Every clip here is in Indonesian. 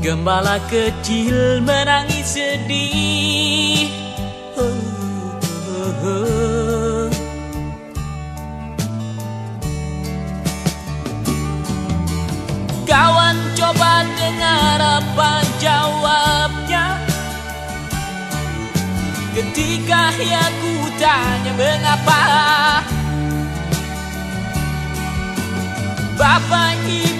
Gembala kecil menangis sedih. Kawan coba dengar apa jawabnya Ketika ya ku tanya mengapa Bapak ibunya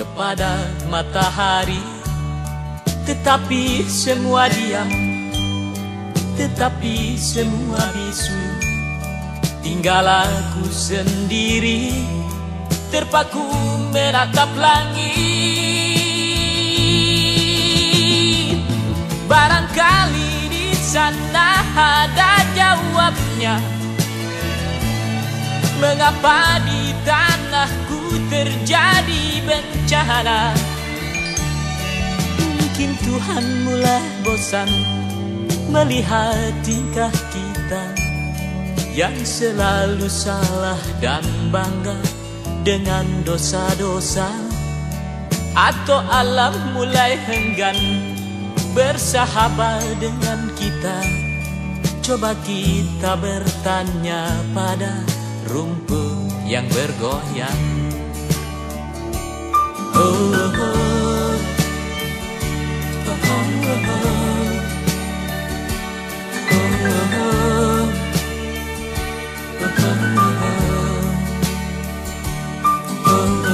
Kepada matahari. Tetapi semua diam Tetapi semua bisu. Tinggal aku sendiri Terpaku menatap langit. Barangkali di sana ada jawabnya. Mengapa di tanahku terjadi bencana Mungkin Tuhan mulai bosan Melihat tingkah kita Yang selalu salah dan bangga Dengan dosa-dosa. Atau alam mulai enggan bersahabat dengan kita. Coba kita bertanya pada rumput yang bergoyang Oh. oh, oh.